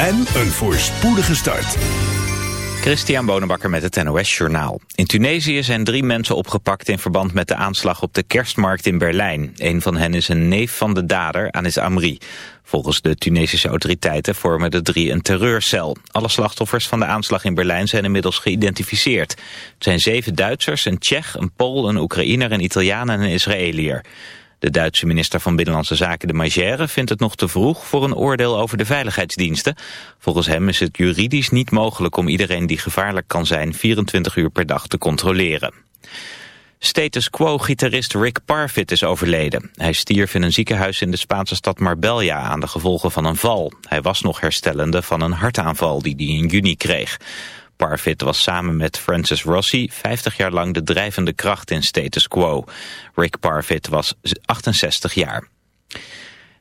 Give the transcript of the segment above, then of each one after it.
en een voorspoedige start. Christian Bonenbakker met het NOS Journaal. In Tunesië zijn drie mensen opgepakt in verband met de aanslag op de kerstmarkt in Berlijn. Een van hen is een neef van de dader, Anis Amri. Volgens de Tunesische autoriteiten vormen de drie een terreurcel. Alle slachtoffers van de aanslag in Berlijn zijn inmiddels geïdentificeerd. Het zijn zeven Duitsers, een Tsjech, een Pool, een Oekraïner, een Italiaan en een Israëliër. De Duitse minister van Binnenlandse Zaken de Magère vindt het nog te vroeg voor een oordeel over de veiligheidsdiensten. Volgens hem is het juridisch niet mogelijk om iedereen die gevaarlijk kan zijn 24 uur per dag te controleren. Status quo-gitarist Rick Parfit is overleden. Hij stierf in een ziekenhuis in de Spaanse stad Marbella aan de gevolgen van een val. Hij was nog herstellende van een hartaanval die hij in juni kreeg. Parfit was samen met Francis Rossi 50 jaar lang de drijvende kracht in status quo. Rick Parfit was 68 jaar.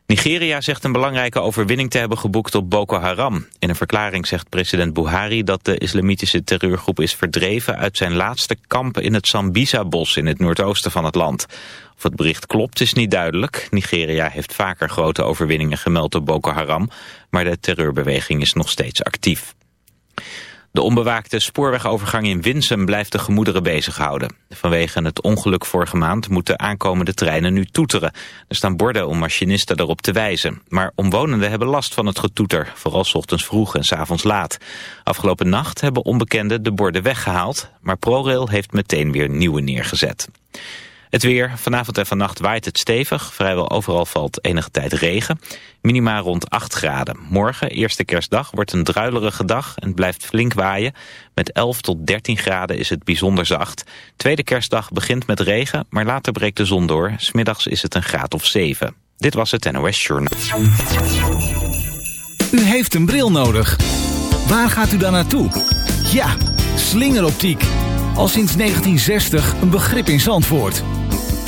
Nigeria zegt een belangrijke overwinning te hebben geboekt op Boko Haram. In een verklaring zegt president Buhari dat de islamitische terreurgroep is verdreven uit zijn laatste kamp in het Sambisa-bos in het noordoosten van het land. Of het bericht klopt is niet duidelijk. Nigeria heeft vaker grote overwinningen gemeld op Boko Haram, maar de terreurbeweging is nog steeds actief. De onbewaakte spoorwegovergang in Winsum blijft de gemoederen bezighouden. Vanwege het ongeluk vorige maand moeten aankomende treinen nu toeteren. Er staan borden om machinisten erop te wijzen. Maar omwonenden hebben last van het getoeter, vooral s ochtends vroeg en s avonds laat. Afgelopen nacht hebben onbekenden de borden weggehaald, maar ProRail heeft meteen weer nieuwe neergezet. Het weer. Vanavond en vannacht waait het stevig. Vrijwel overal valt enige tijd regen. Minima rond 8 graden. Morgen, eerste kerstdag, wordt een druilerige dag en blijft flink waaien. Met 11 tot 13 graden is het bijzonder zacht. Tweede kerstdag begint met regen, maar later breekt de zon door. Smiddags is het een graad of 7. Dit was het NOS Journal. U heeft een bril nodig. Waar gaat u dan naartoe? Ja, slingeroptiek. Al sinds 1960 een begrip in Zandvoort.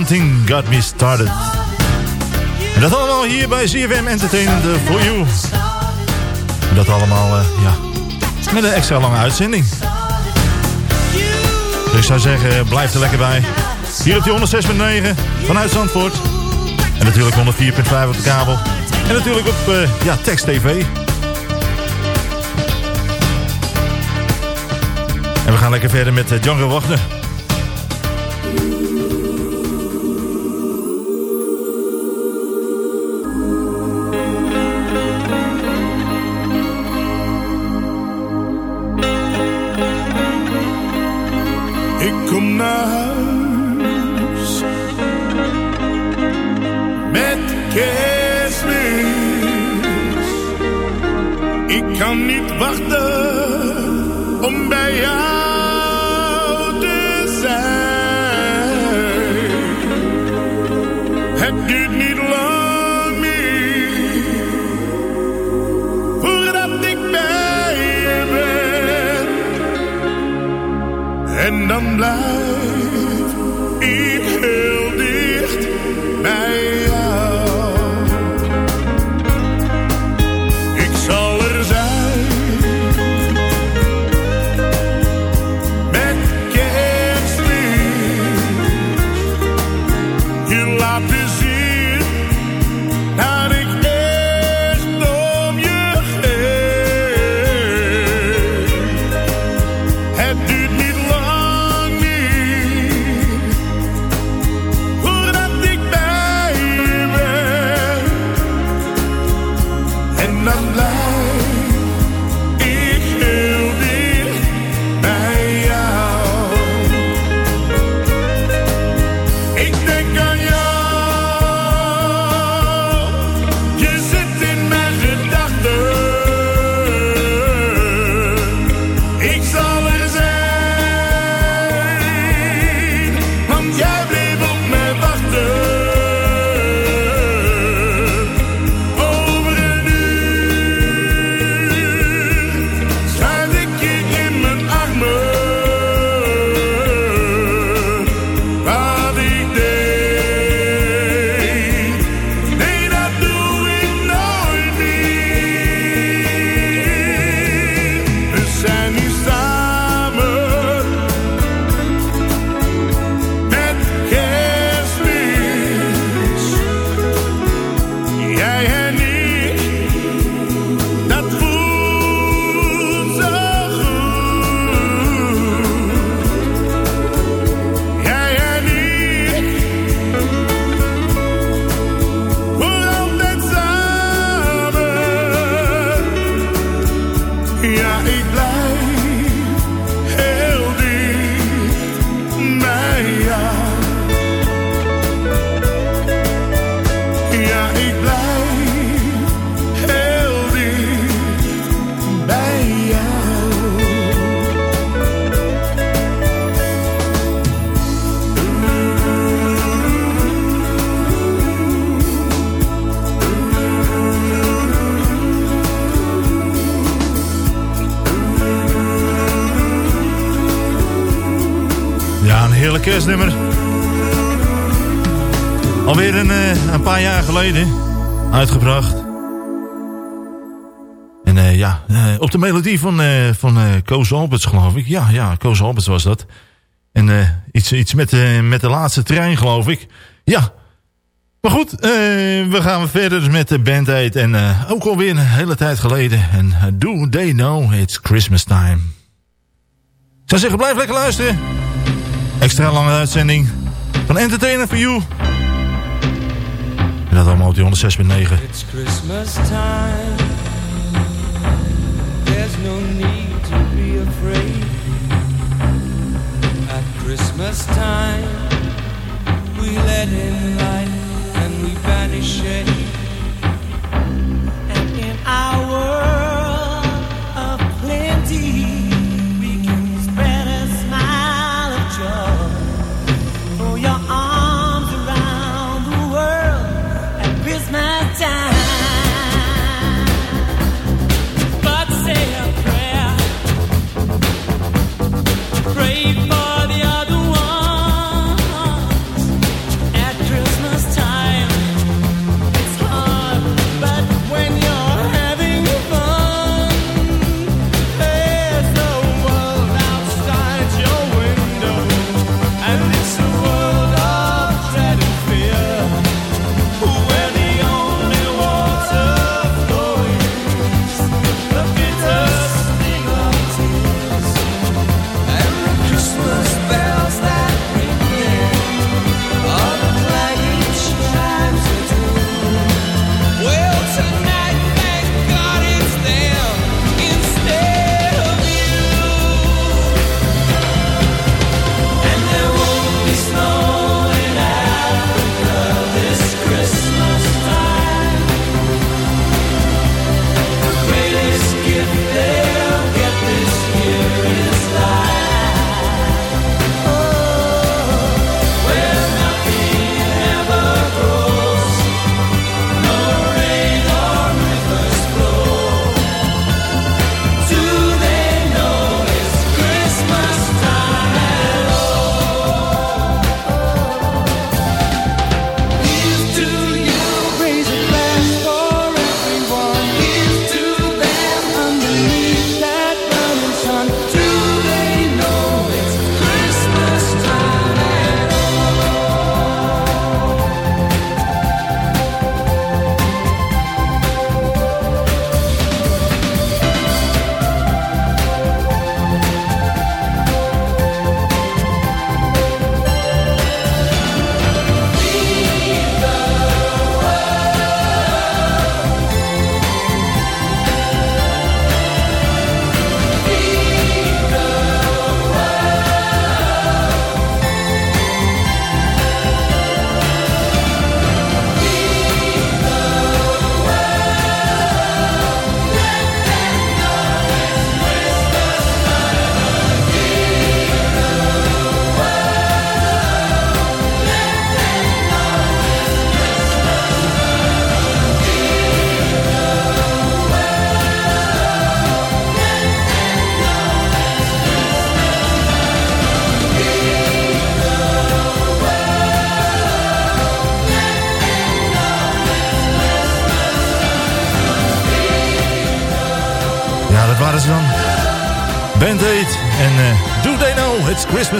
Something Got Me Started. En dat allemaal hier bij ZFM Entertainment For You. Dat allemaal, uh, ja, met een extra lange uitzending. Dus ik zou zeggen, blijf er lekker bij. Hier op die 106.9 vanuit Zandvoort. En natuurlijk 104.5 op de kabel. En natuurlijk op uh, ja, Text TV. En we gaan lekker verder met Django Wagner. Geleden uitgebracht. En eh, ja, eh, op de melodie van, eh van Koos Alberts geloof ik. Ja, ja, Koos Alberts was dat. En iets, iets met, met de laatste trein geloof ik. Ja. Maar goed, we gaan verder met de Band. En ook alweer een hele tijd geleden. En Do They Know It's Christmas Time. Ik zou zeggen, blijf lekker luisteren. Extra lange uitzending van Entertainer for You. Dat allemaal op die 106.9. It's Christmas time. There's no need to be afraid. At Christmas time, we let in light and we banish shade.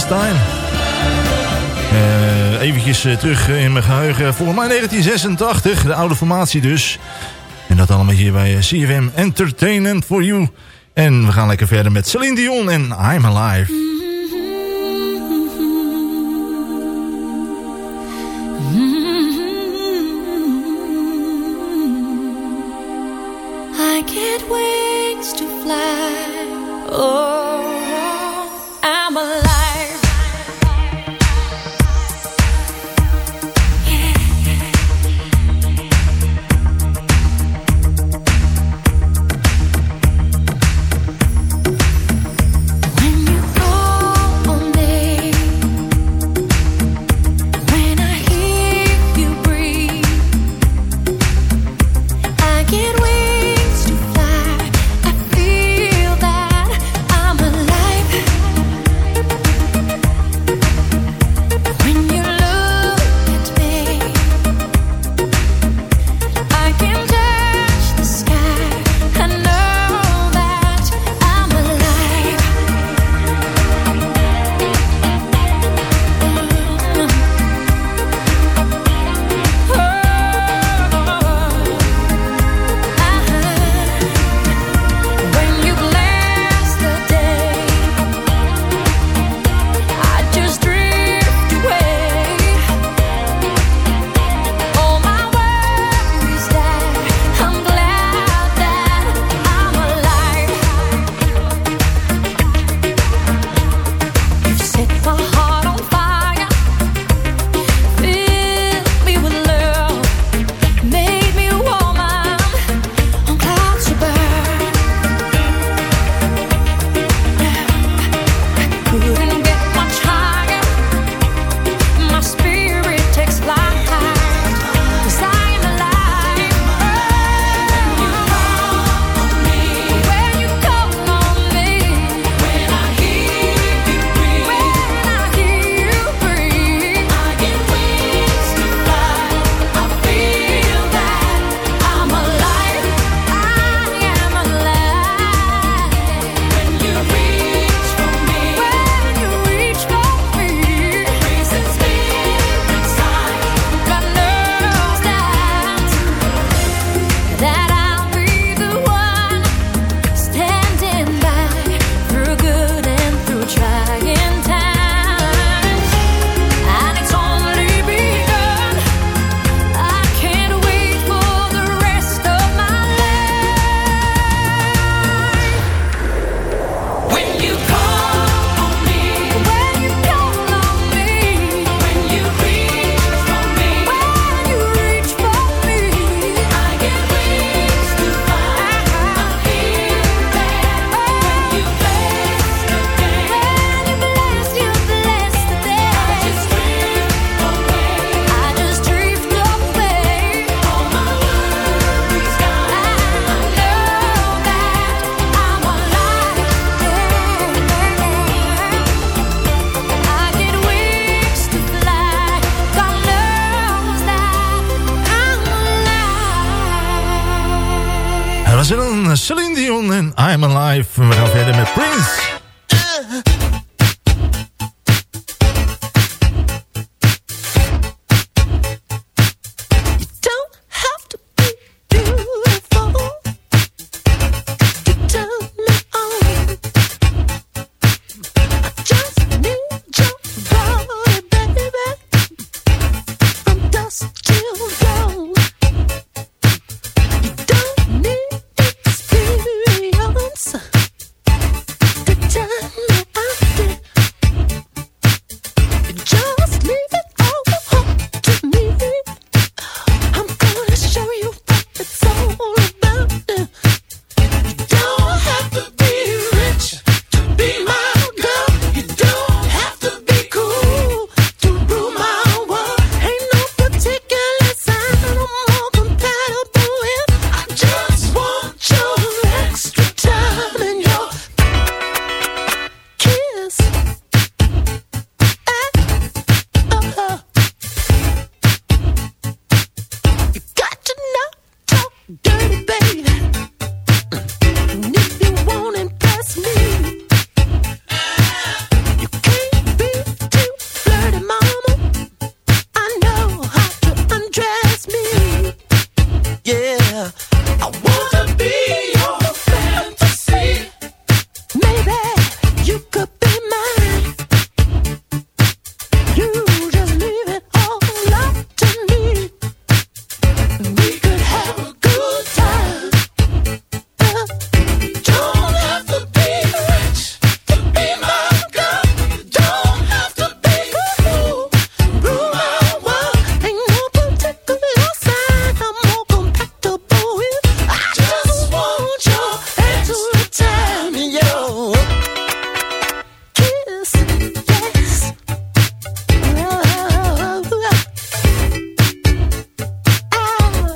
Time. Even eh, eventjes eh, terug eh, in mijn geheugen. Volgens mij 1986, de oude formatie dus. En dat allemaal hier bij CFM Entertainment for You. En we gaan lekker verder met Celine Dion en I'm Alive. I get wings to fly. Oh.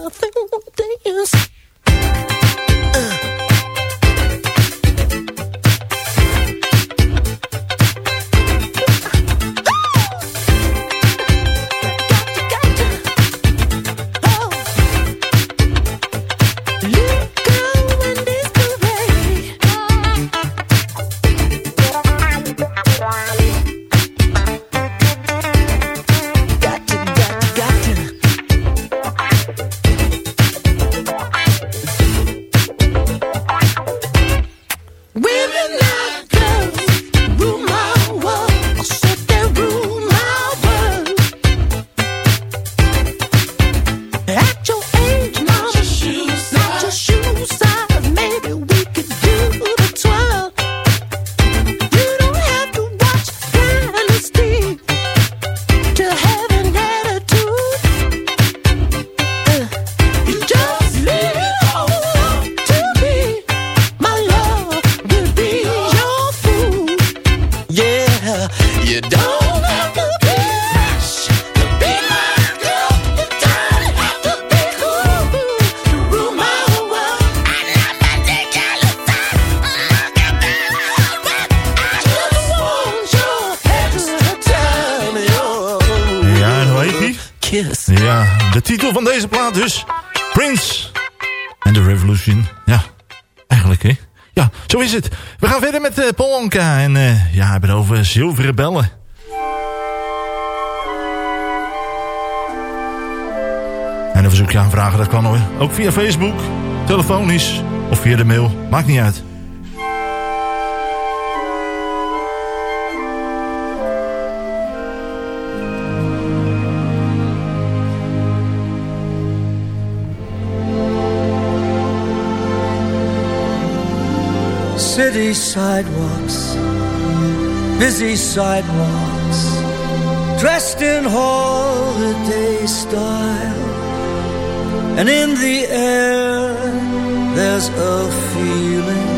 nothing will dance. Zilveren bellen. En een verzoekje aanvragen, dat kan hoor. Ook via Facebook, telefonisch of via de mail. Maakt niet uit. City sidewalks, busy sidewalks, dressed in holiday style. And in the air, there's a feeling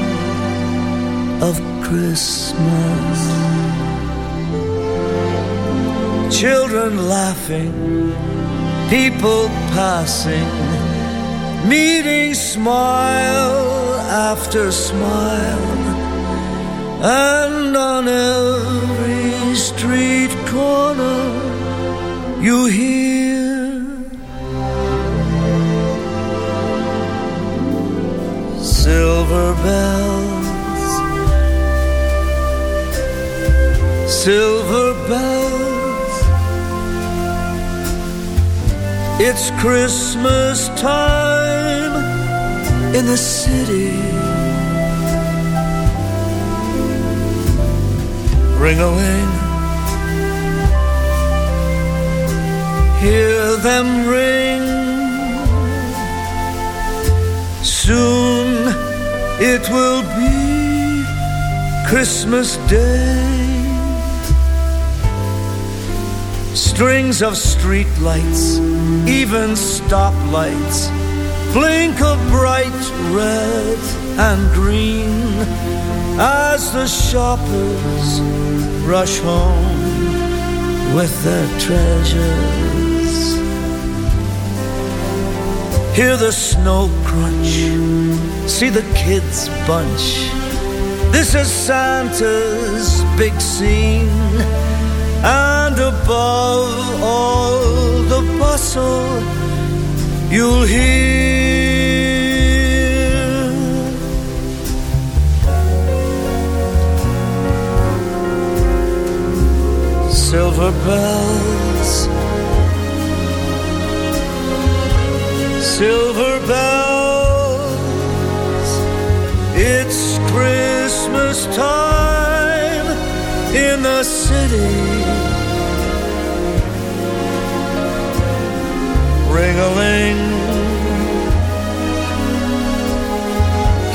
of Christmas. Children laughing, people passing, meeting smile after smile, and on every street corner you hear silver bells, silver bells. It's Christmas time in the city. Ring a ling. Hear them ring. Soon it will be Christmas Day. Strings of streetlights, even stoplights blink of bright red and green as the shoppers rush home with their treasures. Hear the snow crunch, see the kids bunch. This is Santa's big scene, and above all the bustle you'll hear silver bells, silver bells. It's Christmas time in the city. ring a ling.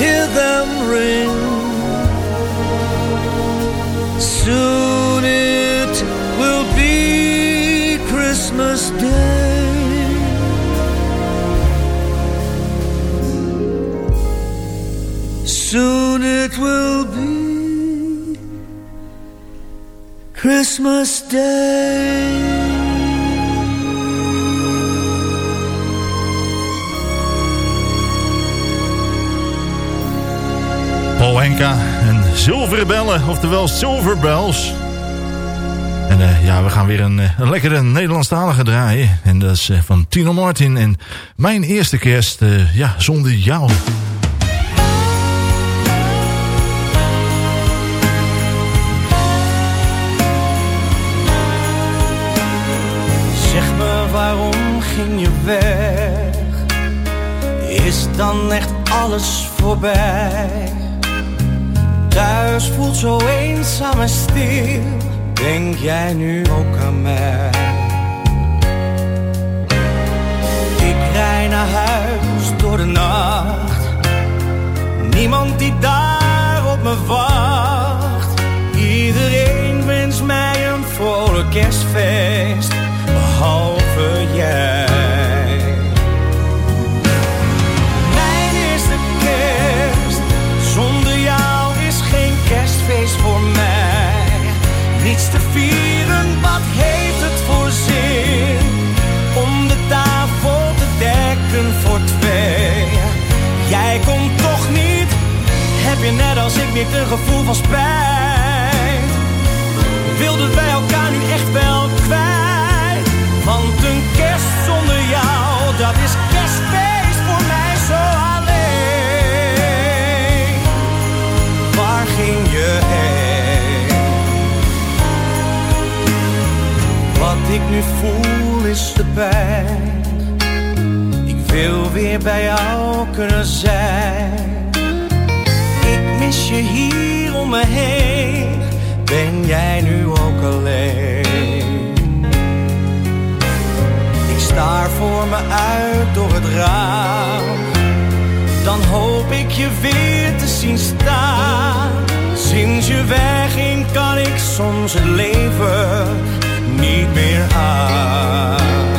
Hear them ring. Soon Christmas Day. Soon it will be Christmas Day. Paul Henka en Zilveren Bellen, oftewel Silver Bells. Eh, ja, we gaan weer een, eh, een lekkere Nederlandstalige draaien. En dat is eh, van Tino Martin. En mijn eerste kerst, ja, zonder jou. Zeg me waarom ging je weg? Is dan echt alles voorbij? Thuis voelt zo eenzaam en stil. Denk jij nu ook aan mij? Ik rij naar huis door de nacht. Niemand die daar op me wacht. Iedereen wenst mij een vrolijk kerstfeest, niets te vieren, wat heeft het voor zin? Om de tafel te dekken voor twee. Jij komt toch niet, heb je net als ik niet een gevoel van spijt? Wilden wij elkaar nu echt wel kwijt? Want een kerst zonder jou, dat is ik nu voel is de pijn. Ik wil weer bij jou kunnen zijn. Ik mis je hier om me heen. Ben jij nu ook alleen? Ik staar voor me uit door het raam. Dan hoop ik je weer te zien staan. Sinds je wegging kan ik soms het leven niet meer aan.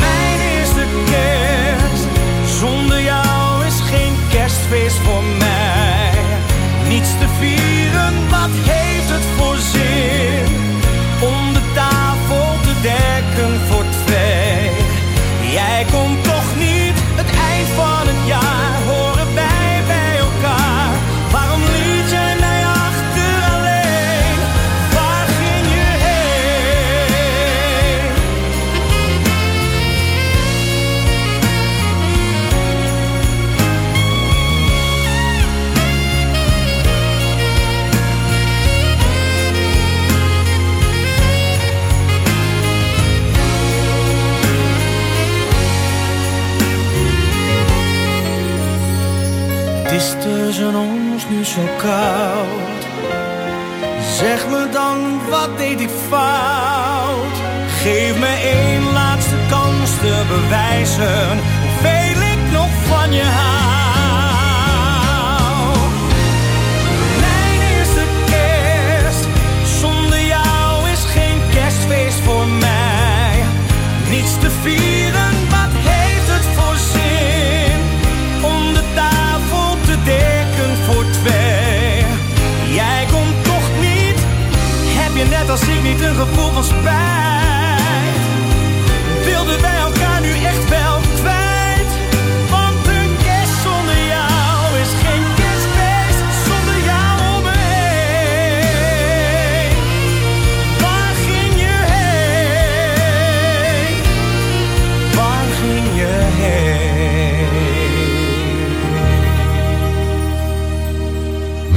Mijn eerste kerst, zonder jou is geen kerstfeest voor mij. Niets te vieren, wat heeft het voor zin? Om de tafel te dekken voor. Bewijzen hoeveel ik nog van je hou. Mijn eerste kerst, zonder jou is geen kerstfeest voor mij. Niets te vieren, wat heeft het voor zin? Om de tafel te dekken voor twee. Jij komt toch niet, heb je net als ik niet een gevoel van spijt?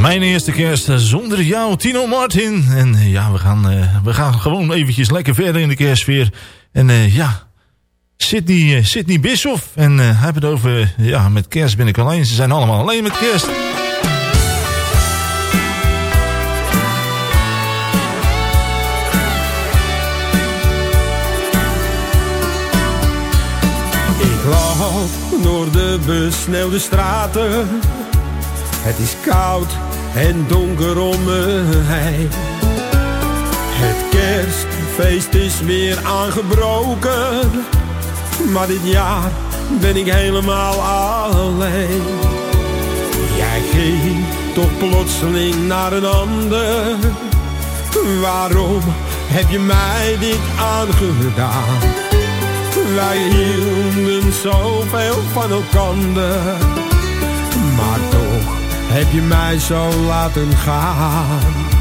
Mijn eerste kerst eh, zonder jou, Tino Martin. En eh, ja, we gaan, eh, we gaan gewoon eventjes lekker verder in de kerstsfeer. En ja, Sydney, eh, Sydney Bischoff. En eh, hij het over, ja, met kerst ben alleen. Ze zijn allemaal alleen met kerst. Ik loop door de besneeuwde straten. Het is koud en donker om me heen. Het kerstfeest is weer aangebroken. Maar dit jaar ben ik helemaal alleen. Jij ging toch plotseling naar een ander. Waarom heb je mij dit aangedaan? Wij hielden zoveel van elkander. Maar heb je mij zo laten gaan.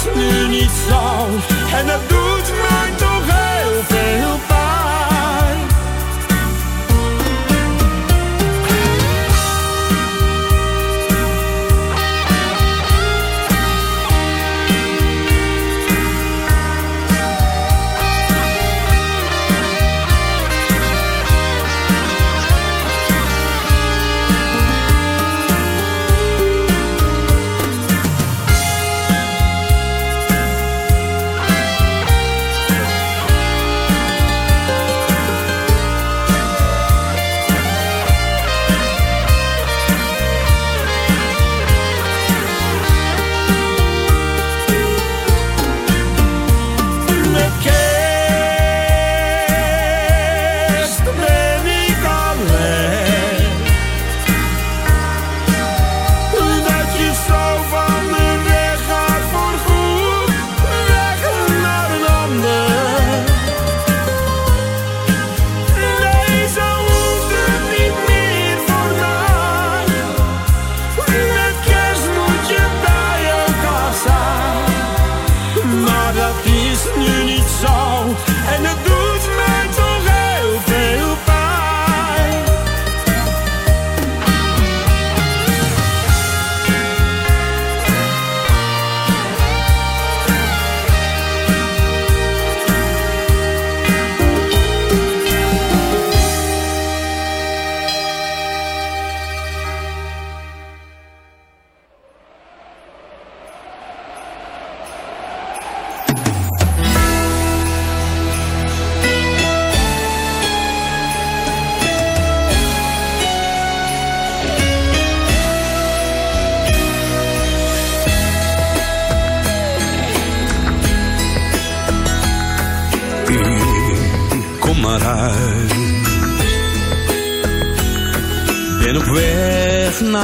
is nu niet zo. En dat doe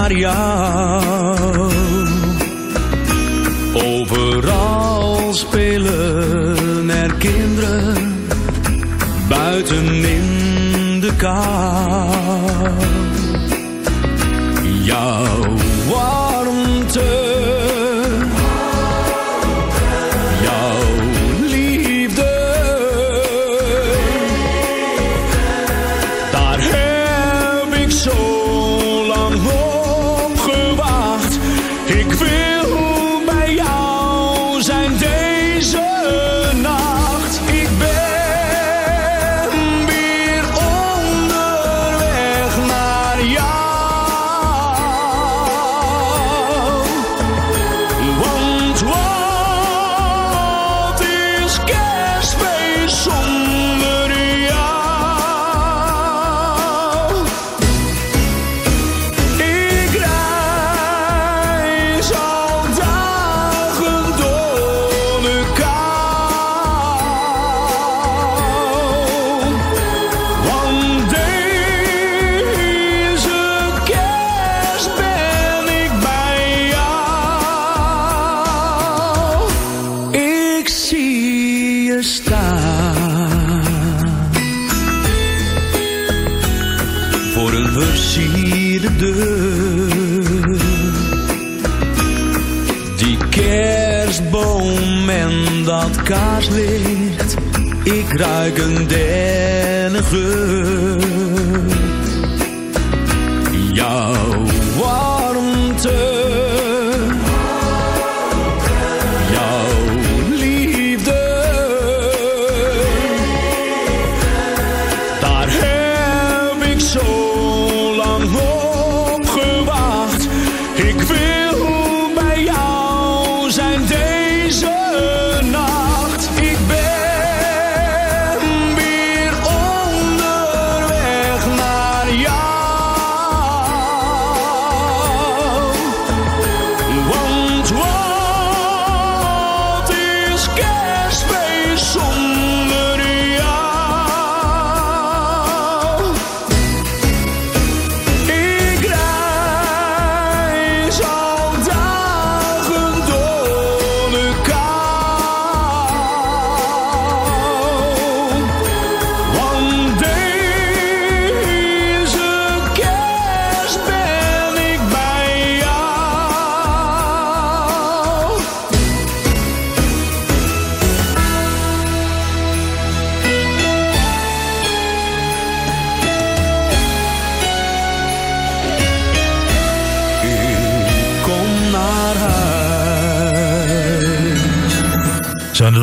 Maria. kaarslicht. Ik ruik een dennengeur.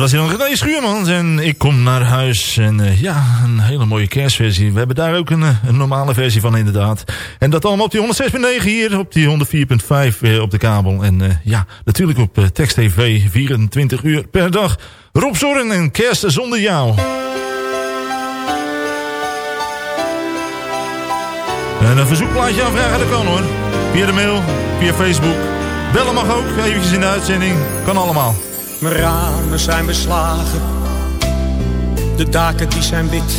Was hij dan René Schuurmans en ik kom naar huis. En eh, ja, een hele mooie kerstversie. We hebben daar ook een, eh, een normale versie van inderdaad. En dat allemaal op die 106.9 hier, op die 104.5 eh, op de kabel. En ja, natuurlijk op eh, Text TV 24 uur per dag. Rob Zorren en Kerst zonder jou. En een verzoekplaatje aanvragen, dat kan hoor. Via de mail, via Facebook. Bellen mag ook, eventjes in de uitzending. Kan allemaal. Mijn ramen zijn beslagen, de daken die zijn wit.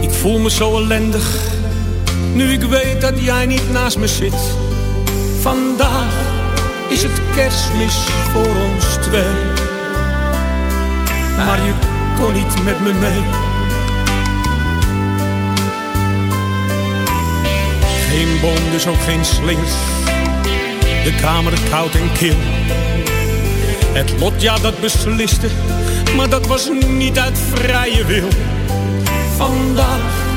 Ik voel me zo ellendig, nu ik weet dat jij niet naast me zit. Vandaag is het kerstmis voor ons twee. Maar je kon niet met me mee. Geen boom, dus ook geen slingers. De kamer koud en kil. Het lot, ja, dat besliste, maar dat was niet uit vrije wil. Vandaag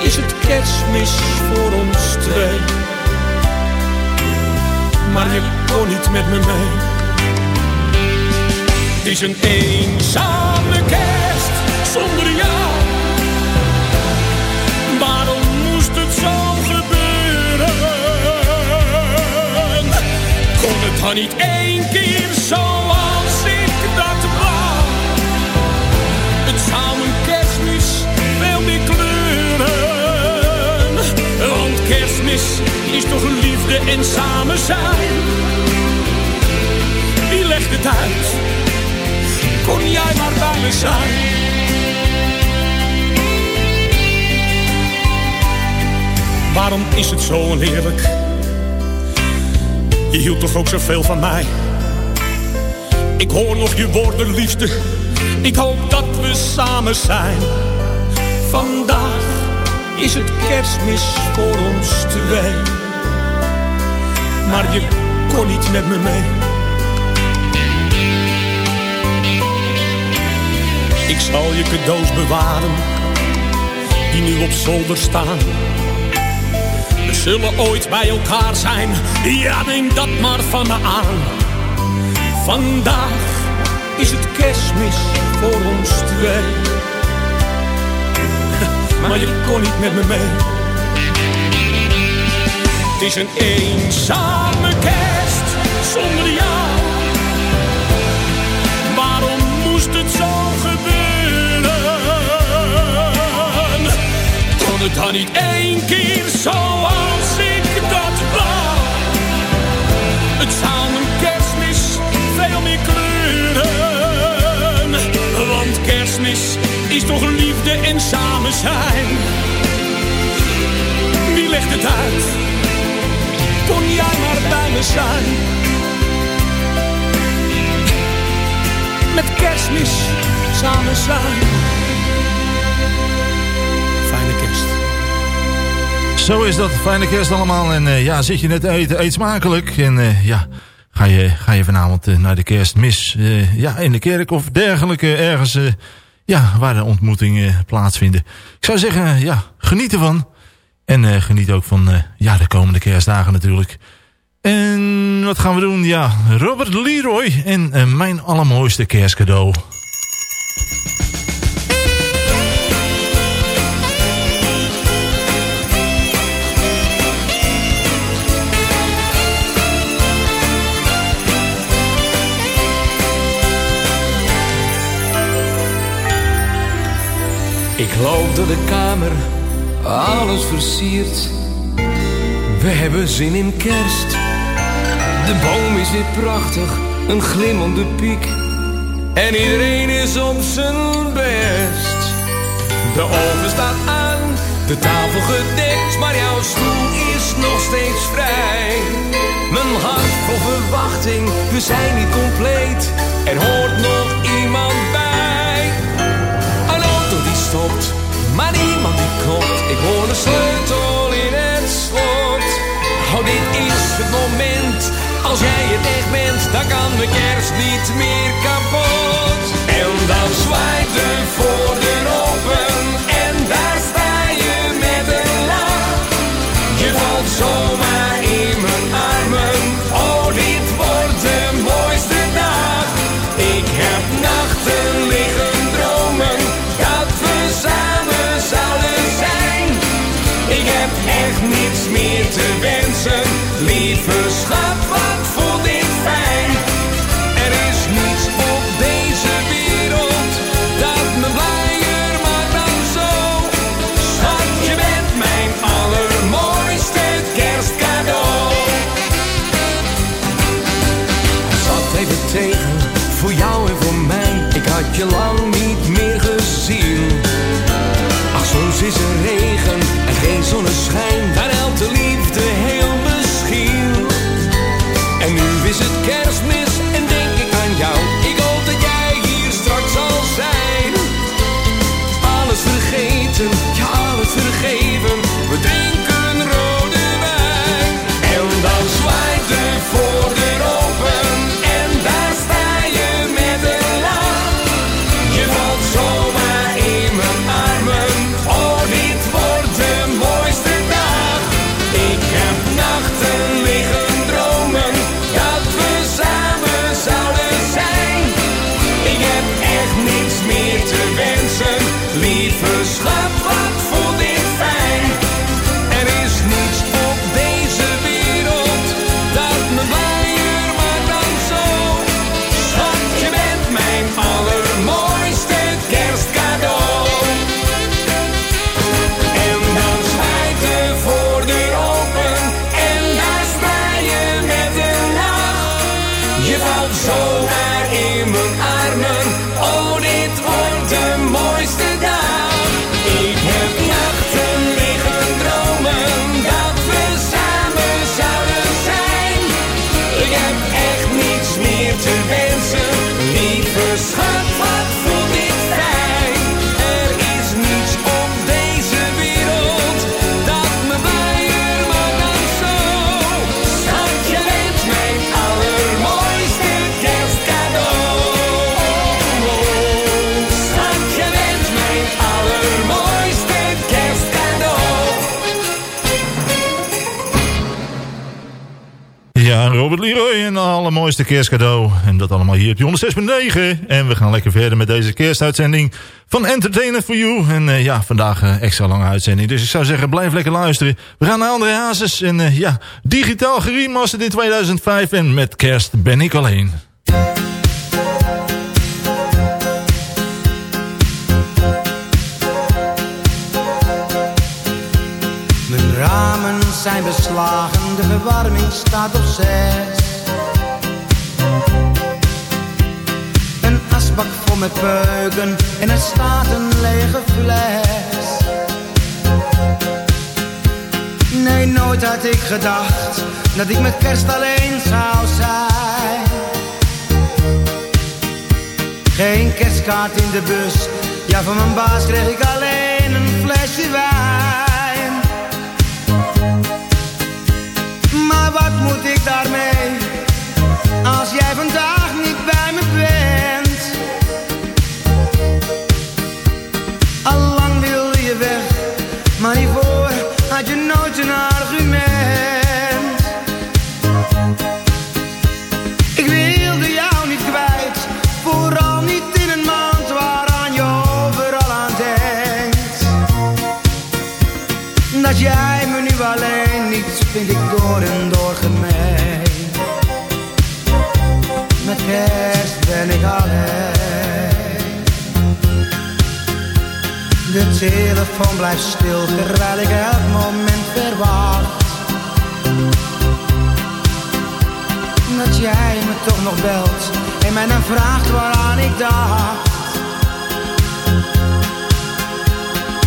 is het kerstmis voor ons twee. Maar je kon niet met me mee. Het is een eenzame kerst zonder jou. Waarom moest het zo gebeuren? Kon het dan niet één keer kerstmis is toch liefde en samen zijn. Wie legt het uit? Kon jij maar bij me zijn? Waarom is het zo oneerlijk? Je hield toch ook zoveel van mij? Ik hoor nog je woorden, liefde. Ik hoop dat we samen zijn. Vandaag is het kerstmis voor ons twee. Maar je kon niet met me mee. Ik zal je cadeaus bewaren, die nu op zolder staan. We zullen ooit bij elkaar zijn, ja neem dat maar van me aan. Vandaag is het kerstmis voor ons twee. Maar je kon niet met me mee. Het is een eenzame kerst zonder jou. Waarom moest het zo gebeuren? Kon het dan niet één keer zoals ik dat wou? Het zou mijn kerstmis veel meer kleuren. Is toch liefde en samen zijn. Wie legt het uit? Kon jij maar bij me zijn? Met kerstmis samen zijn. Fijne kerst. Zo is dat. Fijne kerst allemaal. En eh, ja, zit je net te eten, eet smakelijk. En eh, ja, ga je, ga je vanavond eh, naar de kerstmis. eh, ja, in de kerk of dergelijke. Ergens ja, waar de ontmoetingen plaatsvinden. Ik zou zeggen, ja, geniet ervan. En eh, geniet ook van eh, ja, de komende kerstdagen natuurlijk. En wat gaan we doen? Ja, Robert Leroy en eh, mijn allermooiste kerstcadeau. Ik loop door de kamer, alles versierd. We hebben zin in kerst. De boom is weer prachtig, een glimmende piek. En iedereen is op zijn best. De oven staat aan, de tafel gedekt, maar jouw stoel is nog steeds vrij. Mijn hart vol verwachting, we zijn niet compleet. Er hoort nog iemand maar niemand die klopt. Ik hoor de sleutel in het slot. Oh, dit is het moment. Als jij het echt bent, dan kan de kerst niet meer kapot. En dan zwaait de voordeur open en daar sta je met een lach. Je valt zomaar verschuift allermooiste kerstcadeau. En dat allemaal hier op 106.9. En we gaan lekker verder met deze kerstuitzending van Entertainer for You. En eh, ja, vandaag een extra lange uitzending. Dus ik zou zeggen, blijf lekker luisteren. We gaan naar André Hazes. En eh, ja, digitaal geremasterd in 2005. En met kerst ben ik alleen. Mijn ramen zijn beslagen, de verwarming staat op zes. Asbak vol met peuken en er staat een lege fles. Nee, nooit had ik gedacht dat ik met kerst alleen zou zijn. Geen kerstkaart in de bus, ja van mijn baas kreeg ik alleen een flesje wijn. Maar wat moet ik daarmee, niet vind ik door en door gemeen. Met kerst ben ik alleen. De telefoon blijft stil terwijl ik elk moment verwacht. Dat jij me toch nog belt en mij dan vraagt waaraan ik dacht.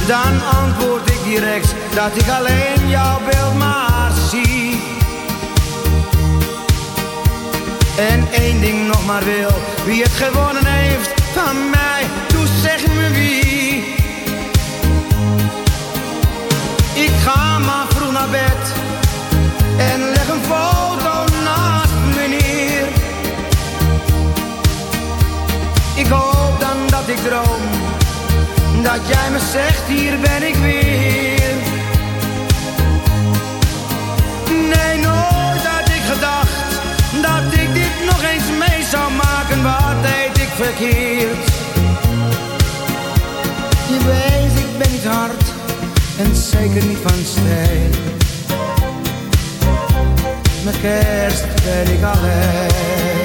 Dan antwoord ik direct dat ik alleen jouw beeld maar En één ding nog maar wil, wie het gewonnen heeft van mij, doe zeg me wie. Ik ga maar vroeg naar bed en leg een kerst ben ik.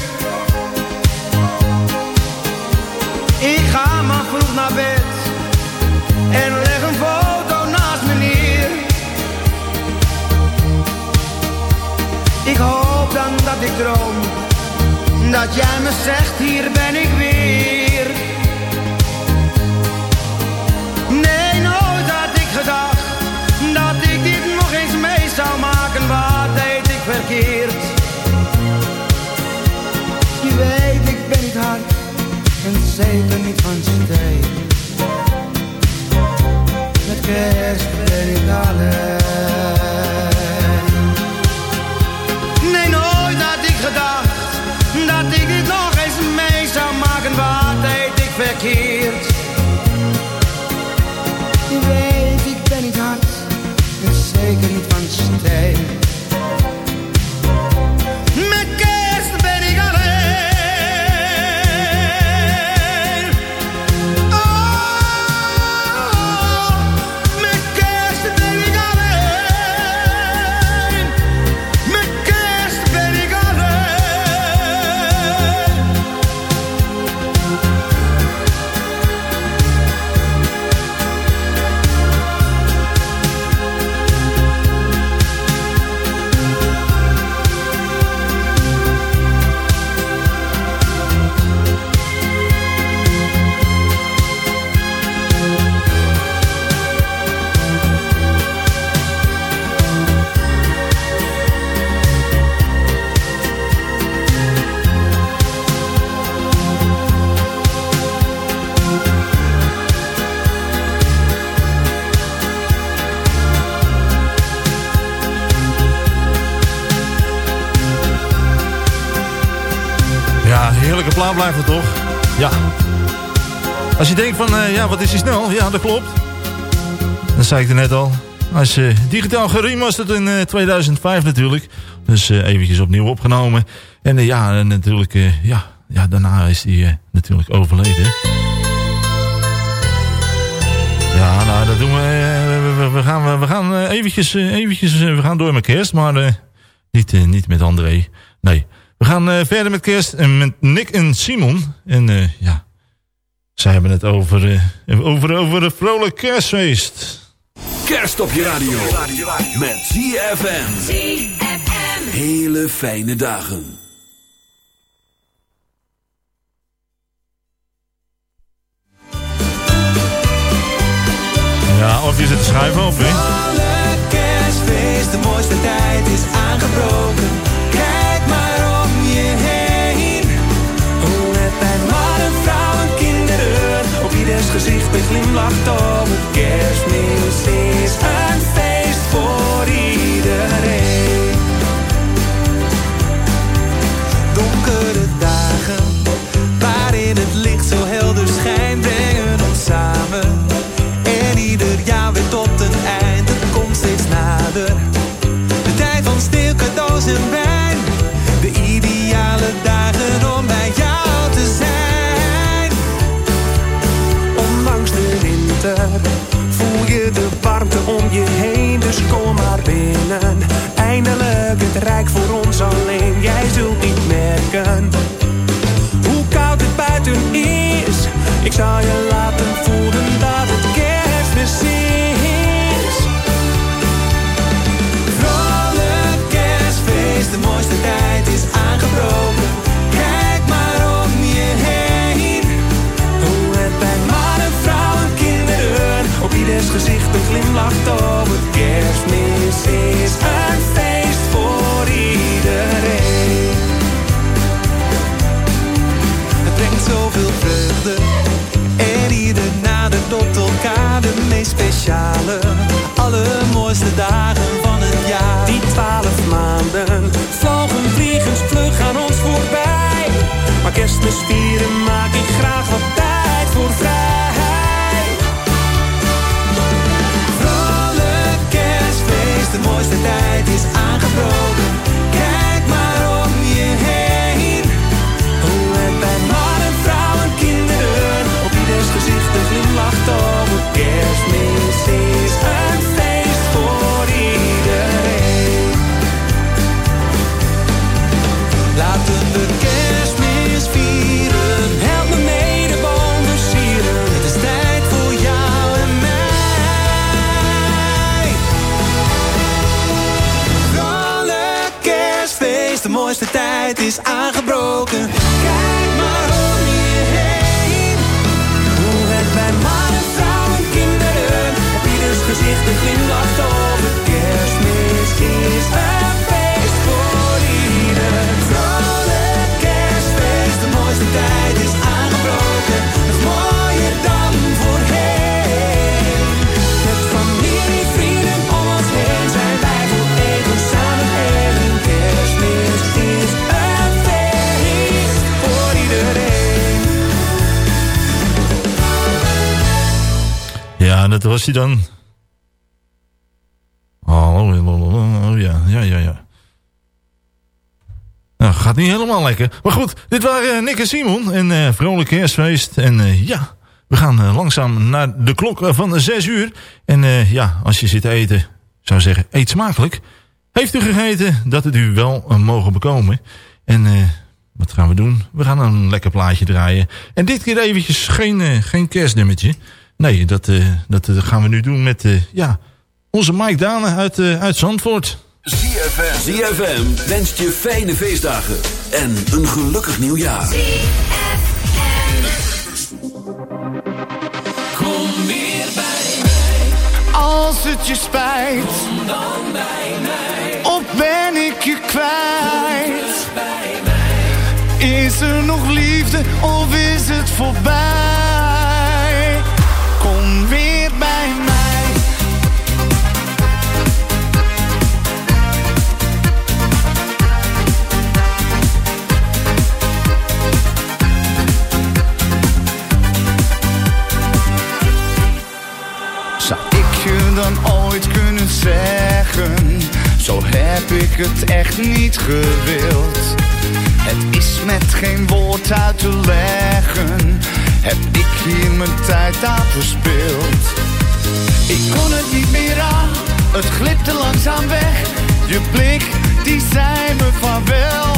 Ik ga maar vroeg naar bed en leg een foto naast me neer. Ik hoop dan dat ik droom, dat jij me zegt hier ben ik weer. En Als je denkt van, eh, ja, wat is die snel? Ja, dat klopt. Dat zei ik er net al. Hij is eh, digitaal geremasterd in eh, 2005 natuurlijk. Dus eh, eventjes opnieuw opgenomen. En eh, ja, natuurlijk, eh, ja, ja, daarna is hij eh, natuurlijk overleden. Ja, nou, dat doen we. eh, we, gaan, we, gaan eh, eventjes, eh, eventjes eh, we gaan door met kerst, maar eh, niet, eh, niet met André. Nee. We gaan eh, verder met kerst en met Nick en Simon. En eh, ja, zij hebben het over, eh, over, over een vrolijk kerstfeest. Kerst op je radio. Met ZFM. Hele fijne dagen. Ja, of je zit te schuiven op, hè? Alle kerstfeest, de mooiste tijd is aangebroken. Ieders gezicht een glimlach op het kerstmis is een feest voor iedereen. Donkere dagen, waarin het licht zo helder schijnt, brengen ons samen. En ieder jaar weer tot een eind, het komt steeds nader. De tijd van stil, cadeaus en wijn. De warmte om je heen. Dus kom maar binnen. Eindelijk het rijk voor ons alleen. Jij zult niet merken hoe koud het buiten is. Ik zal je laten voelen dat het kerstmis is. Dat was hij dan. Oh, oh, ja, ja, ja, ja. Nou, gaat niet helemaal lekker. Maar goed, dit waren eh, Nick en Simon. En eh vrolijk kerstfeest. En eh, ja, we gaan langzaam naar de klok van 6 uur. En ja, als je zit te eten, zou zeggen, eet smakelijk. Heeft u gegeten dat het u wel mogen bekomen. En wat gaan we doen? We gaan een lekker plaatje draaien. En dit keer eventjes geen, geen kerstnummertje. Nee, dat, eh, dat eh, gaan we nu doen met eh, ja, onze Mike Dane uit, eh, uit Zandvoort. ZFM. ZFM wenst je fijne feestdagen en een gelukkig nieuwjaar. Kom weer bij mij. Als het je spijt, Kom dan bij mij. of ben ik je kwijt? Bij mij. Is er nog liefde of is het voorbij? Zeggen? Zo heb ik het echt niet gewild. Het is met geen woord uit te leggen. Heb ik hier mijn tijd aan verspild? Ik kon het niet meer aan, het glipte langzaam weg. Je blik, die zei me van wel.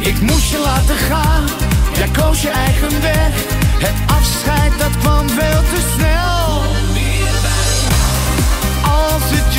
Ik moest je laten gaan, jij koos je eigen weg. Het afscheid, dat kwam veel te snel. Als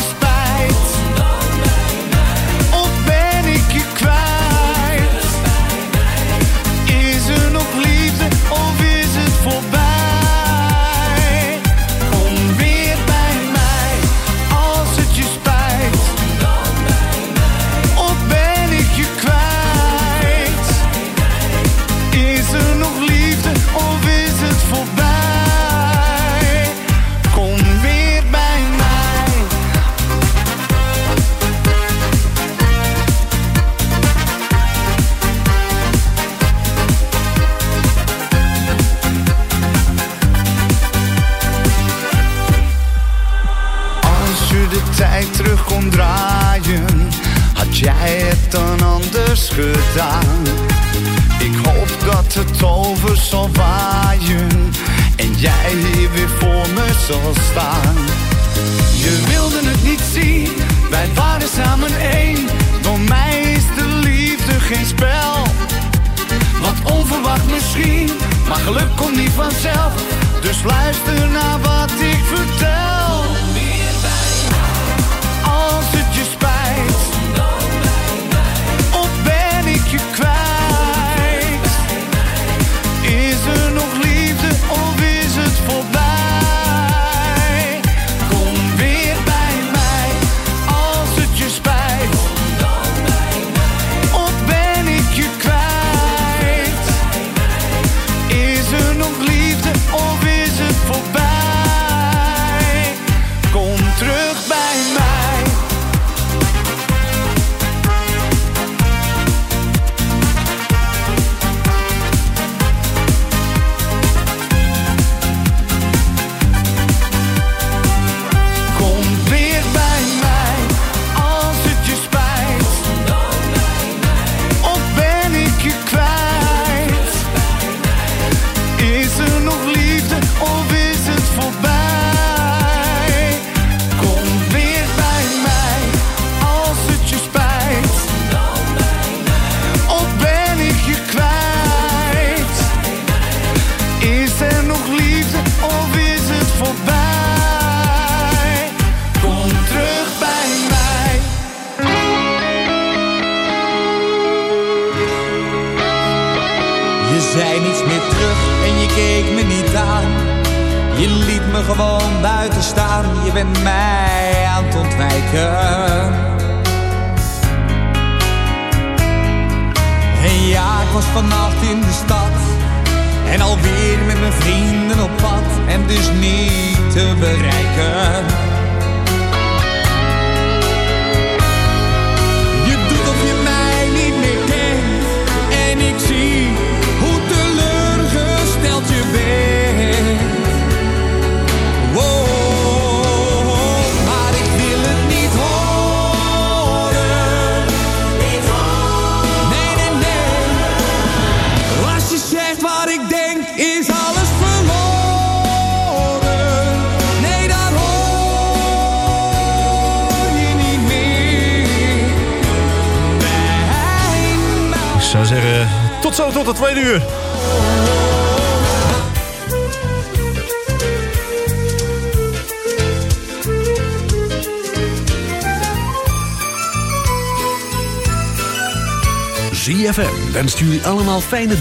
allemaal fijne